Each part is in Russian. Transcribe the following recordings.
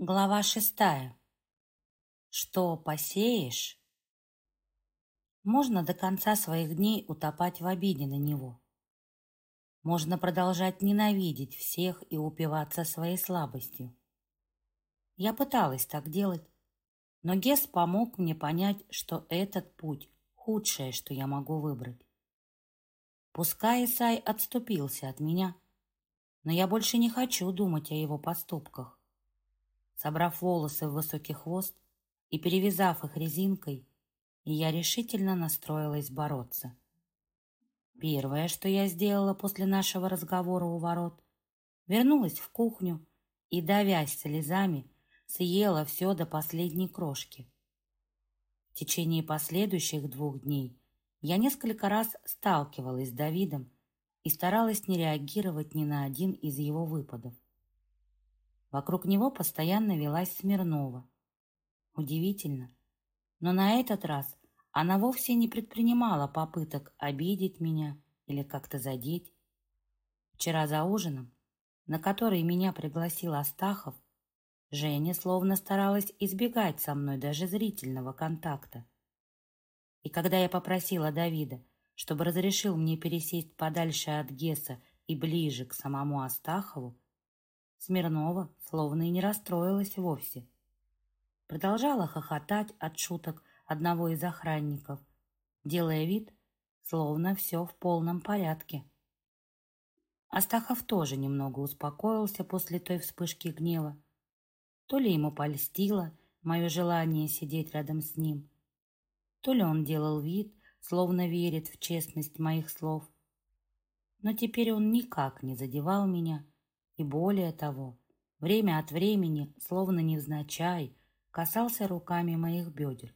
Глава шестая. Что посеешь? Можно до конца своих дней утопать в обиде на него. Можно продолжать ненавидеть всех и упиваться своей слабостью. Я пыталась так делать, но Гес помог мне понять, что этот путь – худшее, что я могу выбрать. Пускай Исай отступился от меня, но я больше не хочу думать о его поступках. Собрав волосы в высокий хвост и перевязав их резинкой, я решительно настроилась бороться. Первое, что я сделала после нашего разговора у ворот, вернулась в кухню и, давясь слезами, съела все до последней крошки. В течение последующих двух дней я несколько раз сталкивалась с Давидом и старалась не реагировать ни на один из его выпадов. Вокруг него постоянно велась Смирнова. Удивительно, но на этот раз она вовсе не предпринимала попыток обидеть меня или как-то задеть. Вчера за ужином, на который меня пригласил Астахов, Женя словно старалась избегать со мной даже зрительного контакта. И когда я попросила Давида, чтобы разрешил мне пересесть подальше от Геса и ближе к самому Астахову, Смирнова словно и не расстроилась вовсе. Продолжала хохотать от шуток одного из охранников, делая вид, словно все в полном порядке. Астахов тоже немного успокоился после той вспышки гнева. То ли ему польстило мое желание сидеть рядом с ним, то ли он делал вид, словно верит в честность моих слов. Но теперь он никак не задевал меня, и более того, время от времени, словно невзначай, касался руками моих бедер.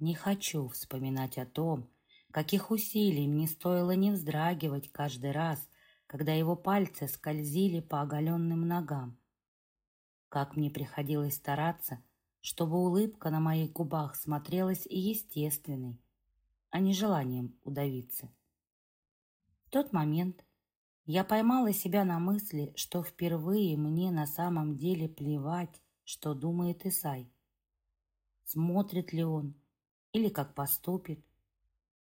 Не хочу вспоминать о том, каких усилий мне стоило не вздрагивать каждый раз, когда его пальцы скользили по оголенным ногам. Как мне приходилось стараться, чтобы улыбка на моих губах смотрелась и естественной, а не желанием удавиться. В тот момент, я поймала себя на мысли, что впервые мне на самом деле плевать, что думает Исай. Смотрит ли он или как поступит.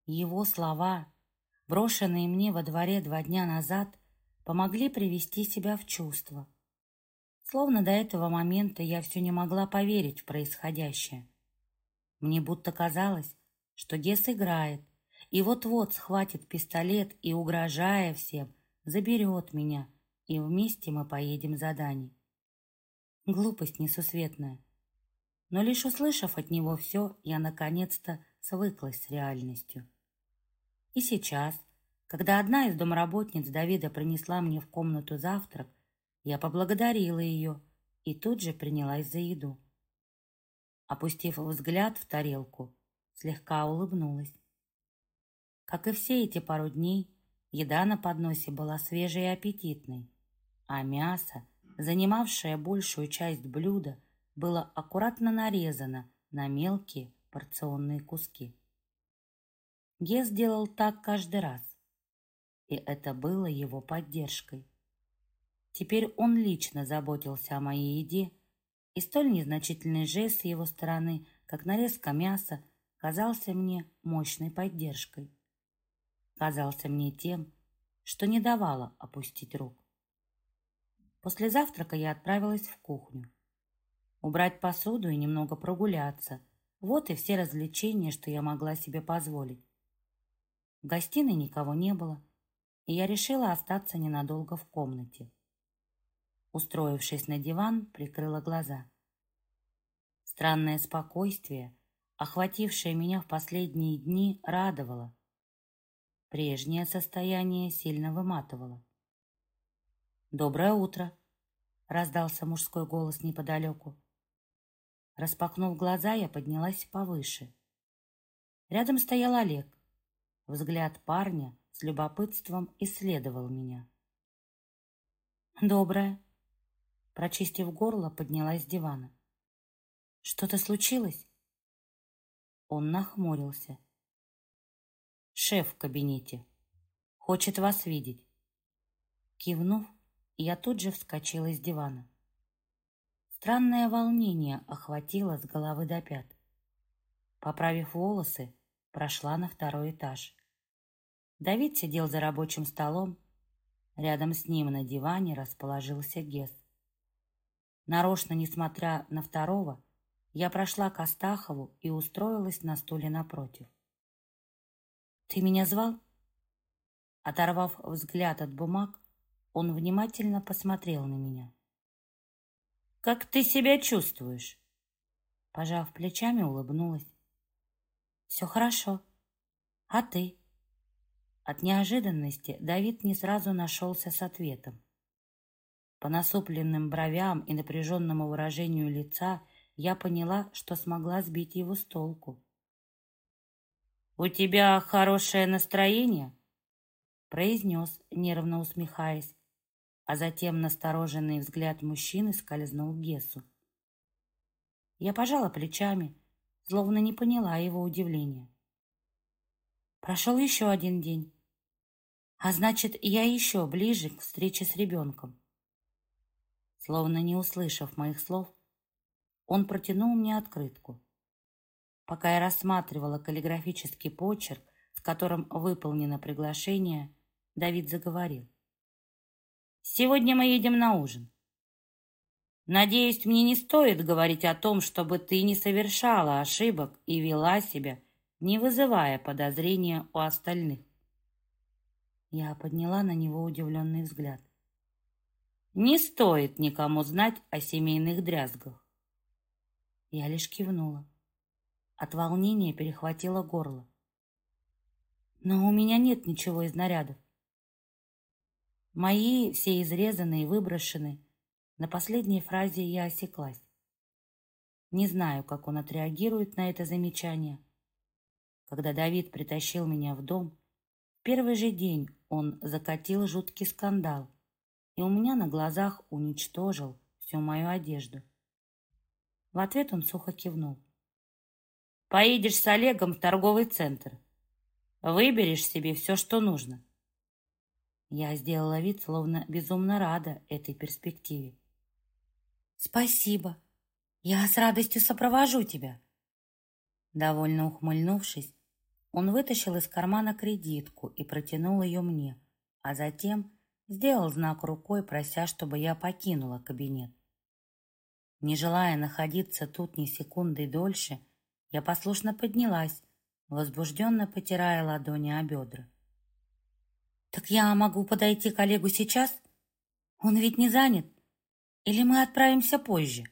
Его слова, брошенные мне во дворе два дня назад, помогли привести себя в чувство. Словно до этого момента я все не могла поверить в происходящее. Мне будто казалось, что Гес играет, и вот-вот схватит пистолет и, угрожая всем, заберет меня, и вместе мы поедем за Дани. Глупость несусветная. Но лишь услышав от него все, я наконец-то свыклась с реальностью. И сейчас, когда одна из домработниц Давида принесла мне в комнату завтрак, я поблагодарила ее и тут же принялась за еду. Опустив взгляд в тарелку, слегка улыбнулась. Как и все эти пару дней, Еда на подносе была свежей и аппетитной, а мясо, занимавшее большую часть блюда, было аккуратно нарезано на мелкие порционные куски. Гес делал так каждый раз, и это было его поддержкой. Теперь он лично заботился о моей еде, и столь незначительный жест с его стороны, как нарезка мяса, казался мне мощной поддержкой казался мне тем, что не давало опустить рук. После завтрака я отправилась в кухню. Убрать посуду и немного прогуляться. Вот и все развлечения, что я могла себе позволить. В гостиной никого не было, и я решила остаться ненадолго в комнате. Устроившись на диван, прикрыла глаза. Странное спокойствие, охватившее меня в последние дни, радовало. Прежнее состояние сильно выматывало. «Доброе утро!» — раздался мужской голос неподалеку. Распахнув глаза, я поднялась повыше. Рядом стоял Олег. Взгляд парня с любопытством исследовал меня. «Доброе!» Прочистив горло, поднялась с дивана. «Что-то случилось?» Он нахмурился. Шеф в кабинете. Хочет вас видеть. Кивнув, я тут же вскочила из дивана. Странное волнение охватило с головы до пят. Поправив волосы, прошла на второй этаж. Давид сидел за рабочим столом. Рядом с ним на диване расположился Гес. Нарочно, несмотря на второго, я прошла к Астахову и устроилась на стуле напротив. «Ты меня звал?» Оторвав взгляд от бумаг, он внимательно посмотрел на меня. «Как ты себя чувствуешь?» Пожав плечами, улыбнулась. «Все хорошо. А ты?» От неожиданности Давид не сразу нашелся с ответом. По насупленным бровям и напряженному выражению лица я поняла, что смогла сбить его с толку. «У тебя хорошее настроение?» произнес, нервно усмехаясь, а затем настороженный взгляд мужчины скользнул к Гесу. Я пожала плечами, словно не поняла его удивления. Прошел еще один день, а значит, я еще ближе к встрече с ребенком. Словно не услышав моих слов, он протянул мне открытку. Пока я рассматривала каллиграфический почерк, с которым выполнено приглашение, Давид заговорил. «Сегодня мы едем на ужин. Надеюсь, мне не стоит говорить о том, чтобы ты не совершала ошибок и вела себя, не вызывая подозрения у остальных. Я подняла на него удивленный взгляд. Не стоит никому знать о семейных дрязгах. Я лишь кивнула. От волнения перехватило горло. Но у меня нет ничего из нарядов. Мои все изрезаны и выброшены. На последней фразе я осеклась. Не знаю, как он отреагирует на это замечание. Когда Давид притащил меня в дом, в первый же день он закатил жуткий скандал и у меня на глазах уничтожил всю мою одежду. В ответ он сухо кивнул. «Поедешь с Олегом в торговый центр. Выберешь себе все, что нужно. Я сделала вид, словно безумно рада этой перспективе. «Спасибо. Я с радостью сопровожу тебя». Довольно ухмыльнувшись, он вытащил из кармана кредитку и протянул ее мне, а затем сделал знак рукой, прося, чтобы я покинула кабинет. Не желая находиться тут ни секунды дольше, я послушно поднялась, возбужденно потирая ладони о бедра. «Так я могу подойти к Олегу сейчас? Он ведь не занят? Или мы отправимся позже?»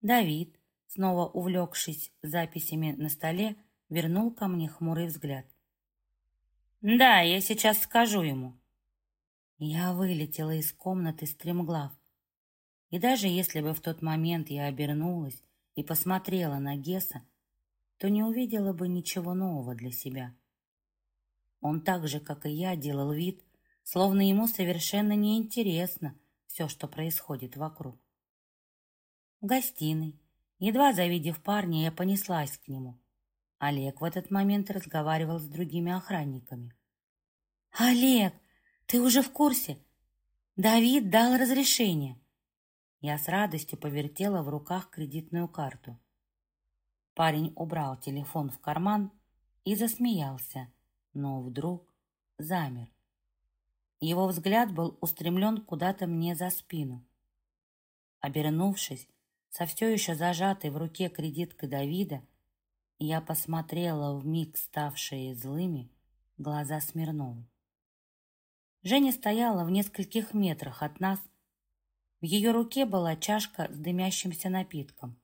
Давид, снова увлекшись записями на столе, вернул ко мне хмурый взгляд. «Да, я сейчас скажу ему». Я вылетела из комнаты стремглав. И даже если бы в тот момент я обернулась и посмотрела на Геса, то не увидела бы ничего нового для себя. Он так же, как и я, делал вид, словно ему совершенно неинтересно все, что происходит вокруг. В гостиной, едва завидев парня, я понеслась к нему. Олег в этот момент разговаривал с другими охранниками. «Олег, ты уже в курсе? Давид дал разрешение». Я с радостью повертела в руках кредитную карту. Парень убрал телефон в карман и засмеялся но вдруг замер. Его взгляд был устремлен куда-то мне за спину. Обернувшись, со все еще зажатой в руке кредиткой Давида, я посмотрела в миг ставшие злыми глаза Смирновой. Женя стояла в нескольких метрах от нас. В ее руке была чашка с дымящимся напитком.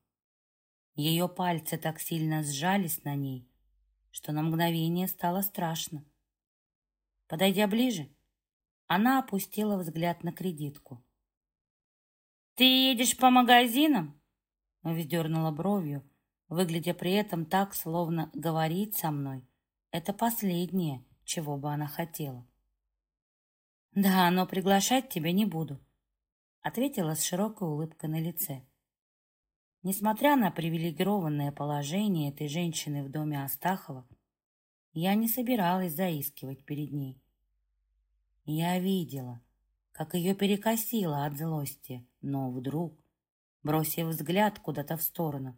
Ее пальцы так сильно сжались на ней, что на мгновение стало страшно. Подойдя ближе, она опустила взгляд на кредитку. «Ты едешь по магазинам?» Вздернула бровью, выглядя при этом так, словно говорить со мной. Это последнее, чего бы она хотела. «Да, но приглашать тебя не буду», ответила с широкой улыбкой на лице. Несмотря на привилегированное положение этой женщины в доме Астахова, я не собиралась заискивать перед ней. Я видела, как ее перекосило от злости, но вдруг Бросив взгляд куда-то в сторону,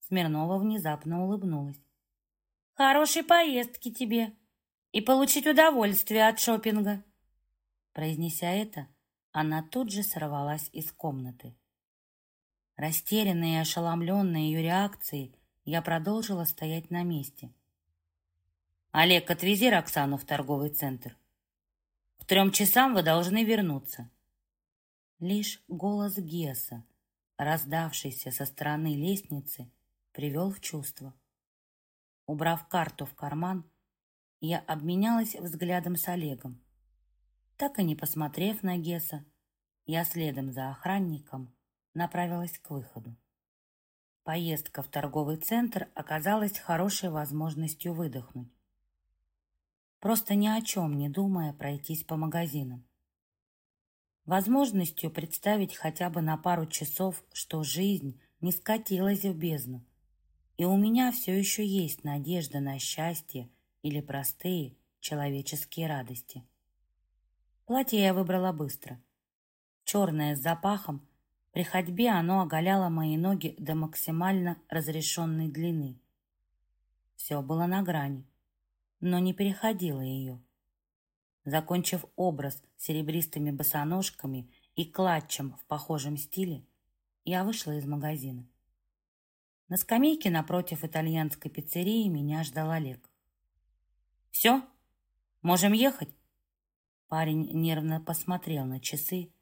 Смирнова внезапно улыбнулась. «Хорошей поездки тебе и получить удовольствие от шопинга!» Произнеся это, она тут же сорвалась из комнаты. Растерянная и ошеломленная ее реакцией, я продолжила стоять на месте. «Олег, отвези Роксану в торговый центр. К трем часам вы должны вернуться». Лишь голос Геса, раздавшийся со стороны лестницы, привел в чувство. Убрав карту в карман, я обменялась взглядом с Олегом. Так и не посмотрев на Геса, я следом за охранником направилась к выходу. Поездка в торговый центр оказалась хорошей возможностью выдохнуть. Просто ни о чем не думая пройтись по магазинам. Возможностью представить хотя бы на пару часов, что жизнь не скатилась в бездну, и у меня все еще есть надежда на счастье или простые человеческие радости. Платье я выбрала быстро. Черное с запахом, при ходьбе оно оголяло мои ноги до максимально разрешенной длины. Все было на грани, но не переходило ее. Закончив образ серебристыми босоножками и клатчем в похожем стиле, я вышла из магазина. На скамейке напротив итальянской пиццерии меня ждал Олег. «Все? Можем ехать?» Парень нервно посмотрел на часы,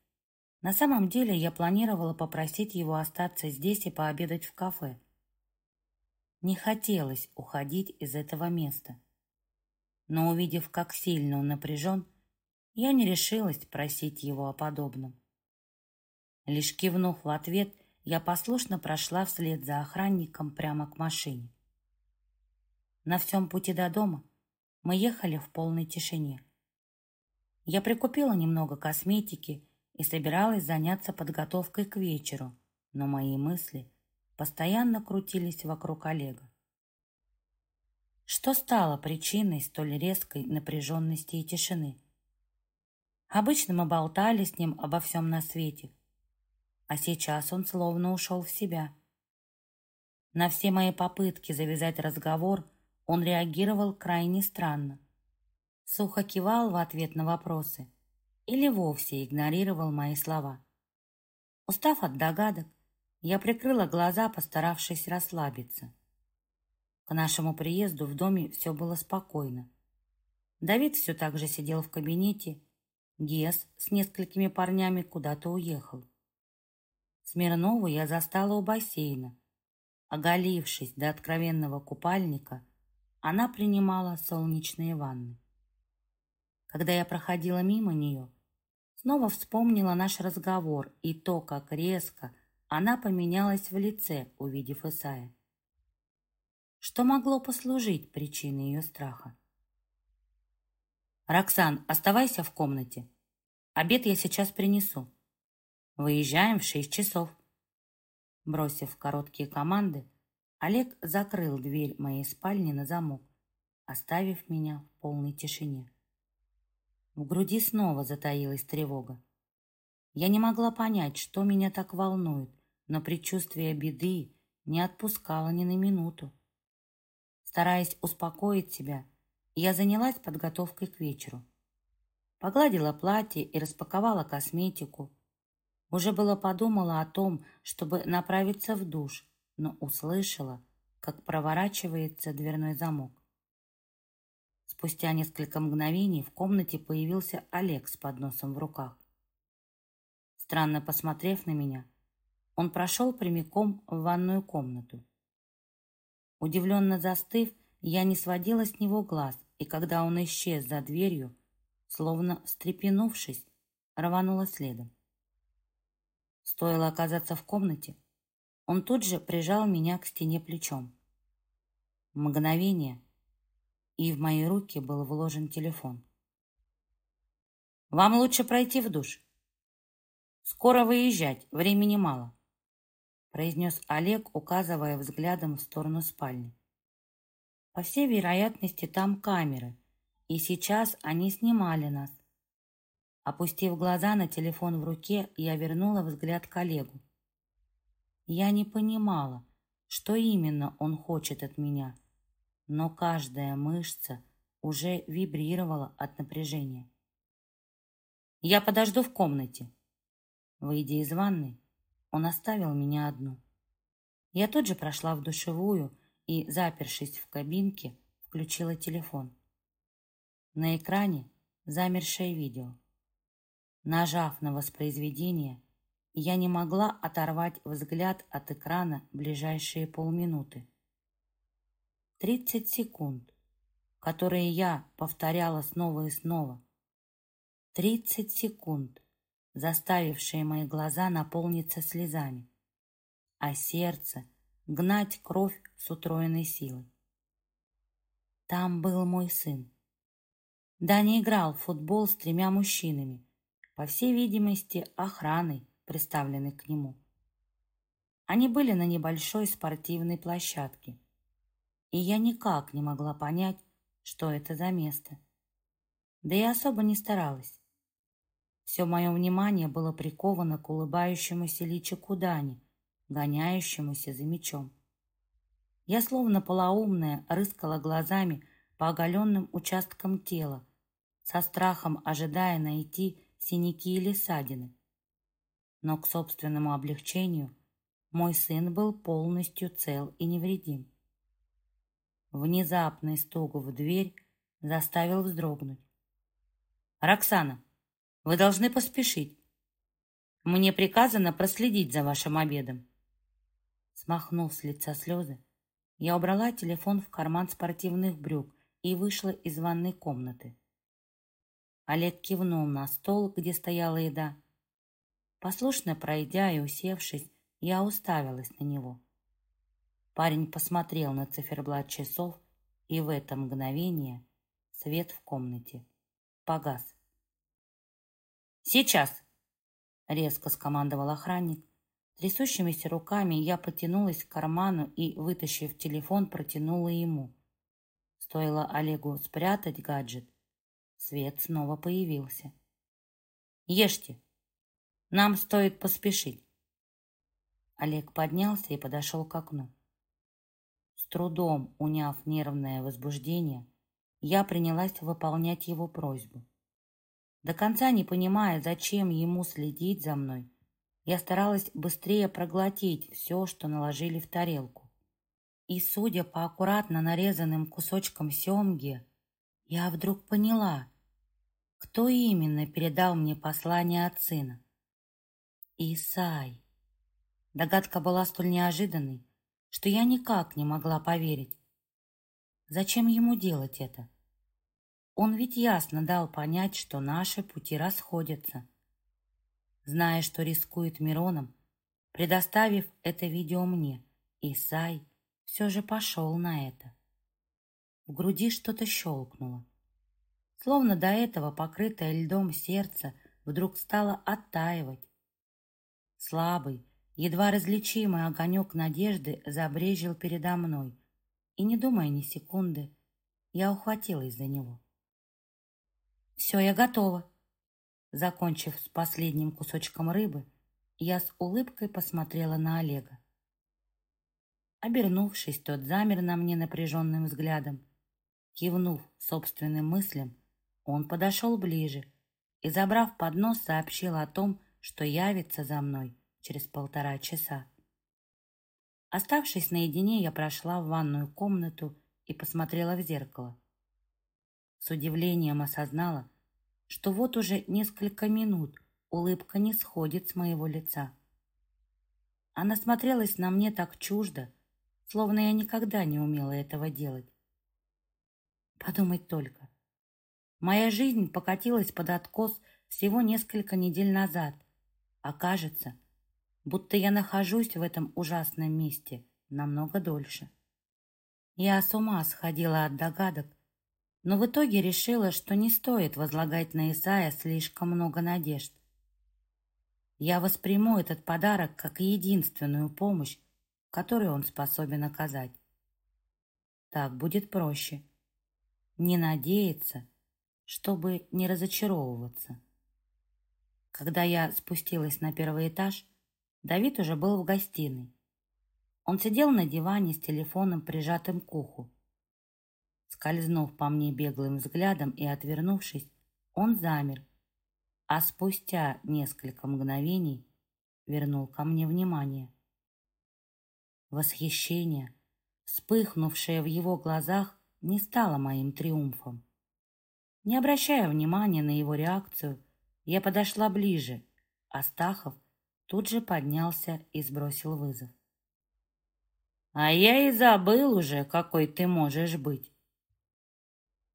на самом деле я планировала попросить его остаться здесь и пообедать в кафе. Не хотелось уходить из этого места. Но увидев, как сильно он напряжен, я не решилась просить его о подобном. Лишь кивнув в ответ, я послушно прошла вслед за охранником прямо к машине. На всем пути до дома мы ехали в полной тишине. Я прикупила немного косметики и собиралась заняться подготовкой к вечеру, но мои мысли постоянно крутились вокруг Олега. Что стало причиной столь резкой напряженности и тишины? Обычно мы болтали с ним обо всем на свете, а сейчас он словно ушел в себя. На все мои попытки завязать разговор он реагировал крайне странно. Сухо кивал в ответ на вопросы – или вовсе игнорировал мои слова. Устав от догадок, я прикрыла глаза, постаравшись расслабиться. К нашему приезду в доме все было спокойно. Давид все так же сидел в кабинете, Гес с несколькими парнями куда-то уехал. Смирнову я застала у бассейна. Оголившись до откровенного купальника, она принимала солнечные ванны. Когда я проходила мимо нее, снова вспомнила наш разговор и то, как резко она поменялась в лице, увидев Исая. Что могло послужить причиной ее страха? «Роксан, оставайся в комнате. Обед я сейчас принесу. Выезжаем в шесть часов». Бросив короткие команды, Олег закрыл дверь моей спальни на замок, оставив меня в полной тишине. В груди снова затаилась тревога. Я не могла понять, что меня так волнует, но предчувствие беды не отпускало ни на минуту. Стараясь успокоить себя, я занялась подготовкой к вечеру. Погладила платье и распаковала косметику. Уже было подумала о том, чтобы направиться в душ, но услышала, как проворачивается дверной замок. Спустя несколько мгновений в комнате появился Олег с подносом в руках. Странно посмотрев на меня, он прошел прямиком в ванную комнату. Удивленно застыв, я не сводила с него глаз, и когда он исчез за дверью, словно встрепенувшись, рванула следом. Стоило оказаться в комнате, он тут же прижал меня к стене плечом. Мгновение, и в мои руки был вложен телефон. «Вам лучше пройти в душ. Скоро выезжать, времени мало», произнес Олег, указывая взглядом в сторону спальни. По всей вероятности, там камеры, и сейчас они снимали нас. Опустив глаза на телефон в руке, я вернула взгляд к Олегу. Я не понимала, что именно он хочет от меня, но каждая мышца уже вибрировала от напряжения. «Я подожду в комнате». Выйдя из ванной, он оставил меня одну. Я тут же прошла в душевую и, запершись в кабинке, включила телефон. На экране замершее видео. Нажав на воспроизведение, я не могла оторвать взгляд от экрана ближайшие полминуты. Тридцать секунд, которые я повторяла снова и снова. Тридцать секунд, заставившие мои глаза наполниться слезами, а сердце гнать кровь с утроенной силой. Там был мой сын. Даня играл в футбол с тремя мужчинами, по всей видимости, охраной, приставленной к нему. Они были на небольшой спортивной площадке, и я никак не могла понять, что это за место. Да и особо не старалась. Все мое внимание было приковано к улыбающемуся личику Дани, гоняющемуся за мечом. Я словно полоумная рыскала глазами по оголенным участкам тела, со страхом ожидая найти синяки или ссадины. Но к собственному облегчению мой сын был полностью цел и невредим. Внезапный стук в дверь заставил вздрогнуть. «Роксана, вы должны поспешить. Мне приказано проследить за вашим обедом». Смахнув с лица слезы, я убрала телефон в карман спортивных брюк и вышла из ванной комнаты. Олег кивнул на стол, где стояла еда. Послушно пройдя и усевшись, я уставилась на него. Парень посмотрел на циферблат часов, и в это мгновение свет в комнате погас. «Сейчас!» — резко скомандовал охранник. Трясущимися руками я потянулась к карману и, вытащив телефон, протянула ему. Стоило Олегу спрятать гаджет, свет снова появился. «Ешьте! Нам стоит поспешить!» Олег поднялся и подошел к окну. С трудом уняв нервное возбуждение, я принялась выполнять его просьбу. До конца не понимая, зачем ему следить за мной, я старалась быстрее проглотить все, что наложили в тарелку. И, судя по аккуратно нарезанным кусочкам семги, я вдруг поняла, кто именно передал мне послание от сына. Исай. Догадка была столь неожиданной, что я никак не могла поверить. Зачем ему делать это? Он ведь ясно дал понять, что наши пути расходятся. Зная, что рискует Мироном, предоставив это видео мне, Исай все же пошел на это. В груди что-то щелкнуло. Словно до этого покрытое льдом сердце вдруг стало оттаивать. Слабый, едва различимый огонек надежды забрежил передо мной, и, не думая ни секунды, я ухватилась за него. «Все, я готова!» Закончив с последним кусочком рыбы, я с улыбкой посмотрела на Олега. Обернувшись, тот замер на мне напряженным взглядом. Кивнув собственным мыслям, он подошел ближе и, забрав поднос, сообщил о том, что явится за мной через полтора часа. Оставшись наедине, я прошла в ванную комнату и посмотрела в зеркало. С удивлением осознала, что вот уже несколько минут улыбка не сходит с моего лица. Она смотрелась на мне так чуждо, словно я никогда не умела этого делать. Подумать только. Моя жизнь покатилась под откос всего несколько недель назад, а кажется, будто я нахожусь в этом ужасном месте намного дольше. Я с ума сходила от догадок, но в итоге решила, что не стоит возлагать на Исая слишком много надежд. Я восприму этот подарок как единственную помощь, которую он способен оказать. Так будет проще. Не надеяться, чтобы не разочаровываться. Когда я спустилась на первый этаж, Давид уже был в гостиной. Он сидел на диване с телефоном, прижатым к уху. Скользнув по мне беглым взглядом и отвернувшись, он замер, а спустя несколько мгновений вернул ко мне внимание. Восхищение, вспыхнувшее в его глазах, не стало моим триумфом. Не обращая внимания на его реакцию, я подошла ближе. Астахов тут же поднялся и сбросил вызов. «А я и забыл уже, какой ты можешь быть!»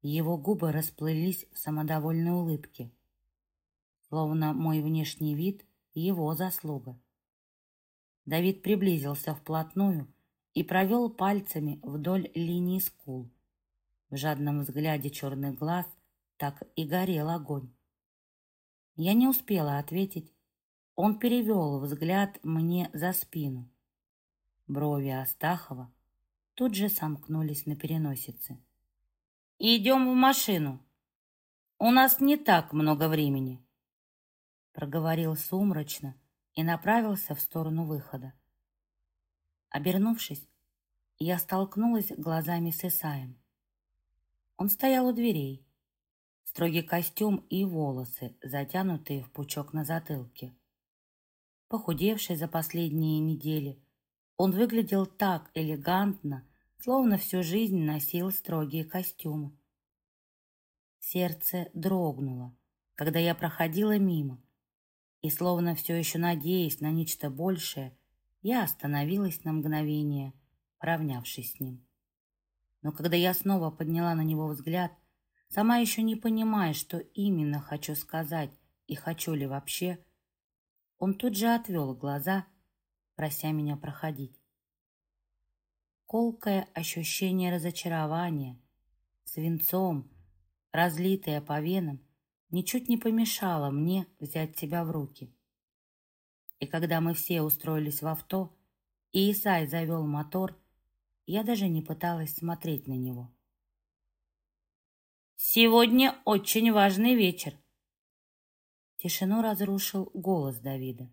Его губы расплылись в самодовольной улыбке, словно мой внешний вид — его заслуга. Давид приблизился вплотную и провел пальцами вдоль линии скул. В жадном взгляде черных глаз так и горел огонь. Я не успела ответить. Он перевел взгляд мне за спину. Брови Астахова тут же сомкнулись на переносице. «Идем в машину. У нас не так много времени», проговорил сумрачно и направился в сторону выхода. Обернувшись, я столкнулась глазами с Исаем. Он стоял у дверей, строгий костюм и волосы, затянутые в пучок на затылке. Похудевший за последние недели, он выглядел так элегантно, словно всю жизнь носил строгие костюмы. Сердце дрогнуло, когда я проходила мимо, и, словно все еще надеясь на нечто большее, я остановилась на мгновение, равнявшись с ним. Но когда я снова подняла на него взгляд, сама еще не понимая, что именно хочу сказать и хочу ли вообще, он тут же отвел глаза, прося меня проходить. Колкое ощущение разочарования, свинцом, разлитое по венам, ничуть не помешало мне взять себя в руки. И когда мы все устроились в авто, и Исай завел мотор, я даже не пыталась смотреть на него. «Сегодня очень важный вечер!» Тишину разрушил голос Давида.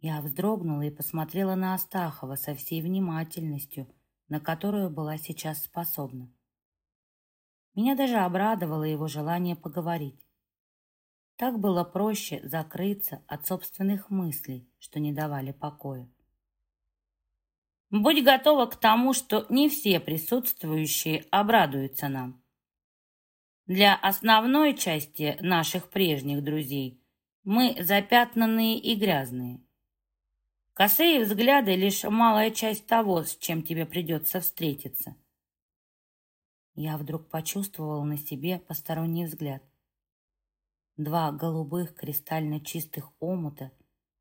Я вздрогнула и посмотрела на Астахова со всей внимательностью, на которую была сейчас способна. Меня даже обрадовало его желание поговорить. Так было проще закрыться от собственных мыслей, что не давали покоя. Будь готова к тому, что не все присутствующие обрадуются нам. Для основной части наших прежних друзей мы запятнанные и грязные. Косые взгляды — лишь малая часть того, с чем тебе придется встретиться. Я вдруг почувствовала на себе посторонний взгляд. Два голубых кристально чистых омута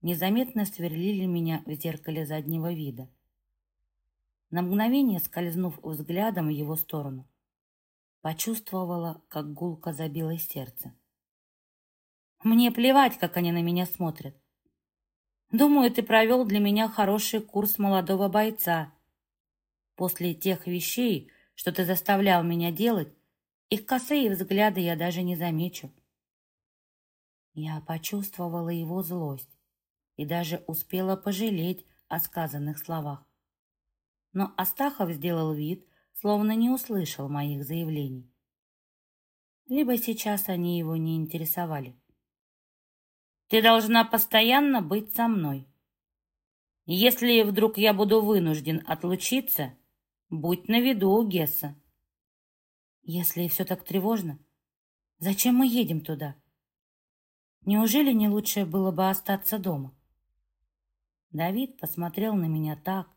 незаметно сверлили меня в зеркале заднего вида. На мгновение, скользнув взглядом в его сторону, почувствовала, как гулко забилось сердце. Мне плевать, как они на меня смотрят. Думаю, ты провел для меня хороший курс молодого бойца. После тех вещей, что ты заставлял меня делать, их косые взгляды я даже не замечу. Я почувствовала его злость и даже успела пожалеть о сказанных словах. Но Астахов сделал вид, словно не услышал моих заявлений. Либо сейчас они его не интересовали. «Ты должна постоянно быть со мной. Если вдруг я буду вынужден отлучиться, будь на виду у Гесса». «Если все так тревожно, зачем мы едем туда? Неужели не лучше было бы остаться дома?» Давид посмотрел на меня так,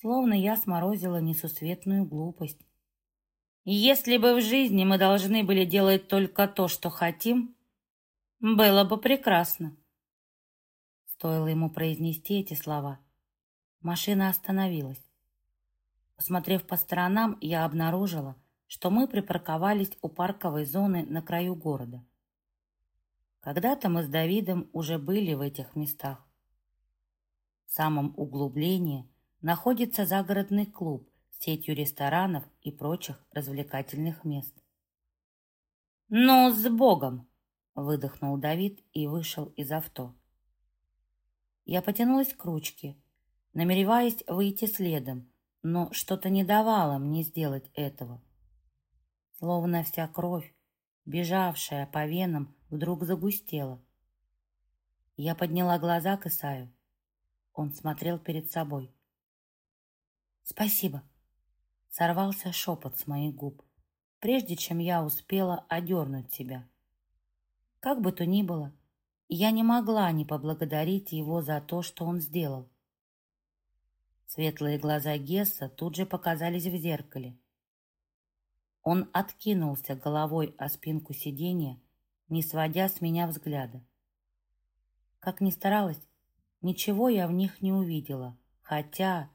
словно я сморозила несусветную глупость. Если бы в жизни мы должны были делать только то, что хотим, было бы прекрасно. Стоило ему произнести эти слова. Машина остановилась. Посмотрев по сторонам, я обнаружила, что мы припарковались у парковой зоны на краю города. Когда-то мы с Давидом уже были в этих местах. В самом углублении находится загородный клуб с сетью ресторанов и прочих развлекательных мест. «Ну, с Богом!» — выдохнул Давид и вышел из авто. Я потянулась к ручке, намереваясь выйти следом, но что-то не давало мне сделать этого. Словно вся кровь, бежавшая по венам, вдруг загустела. Я подняла глаза к Исаю. Он смотрел перед собой. «Спасибо!» Сорвался шепот с моих губ, прежде чем я успела одернуть себя. Как бы то ни было, я не могла не поблагодарить его за то, что он сделал. Светлые глаза Гесса тут же показались в зеркале. Он откинулся головой о спинку сиденья, не сводя с меня взгляда. Как ни старалась, ничего я в них не увидела, хотя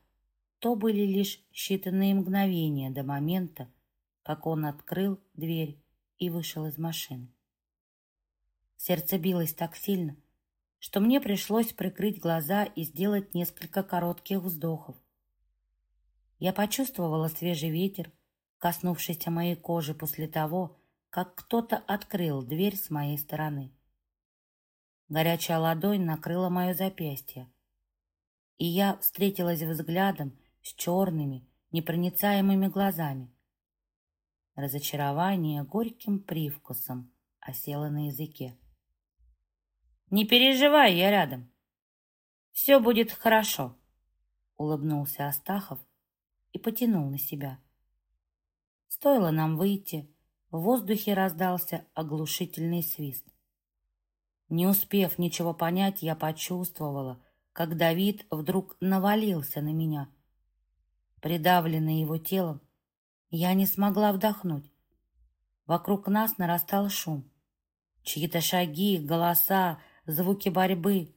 то были лишь считанные мгновения до момента, как он открыл дверь и вышел из машины. Сердце билось так сильно, что мне пришлось прикрыть глаза и сделать несколько коротких вздохов. Я почувствовала свежий ветер, коснувшийся моей кожи после того, как кто-то открыл дверь с моей стороны. Горячая ладонь накрыла мое запястье, и я встретилась взглядом с черными, непроницаемыми глазами. Разочарование горьким привкусом осело на языке. «Не переживай, я рядом. Все будет хорошо», — улыбнулся Астахов и потянул на себя. Стоило нам выйти, в воздухе раздался оглушительный свист. Не успев ничего понять, я почувствовала, как Давид вдруг навалился на меня. Придавленный его телом, я не смогла вдохнуть. Вокруг нас нарастал шум. Чьи-то шаги, голоса, звуки борьбы.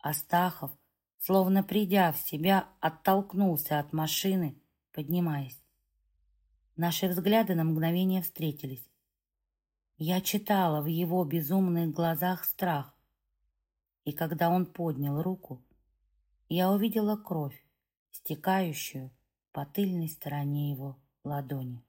Астахов, словно придя в себя, оттолкнулся от машины, поднимаясь. Наши взгляды на мгновение встретились. Я читала в его безумных глазах страх. И когда он поднял руку, я увидела кровь, стекающую по тыльной стороне его ладони.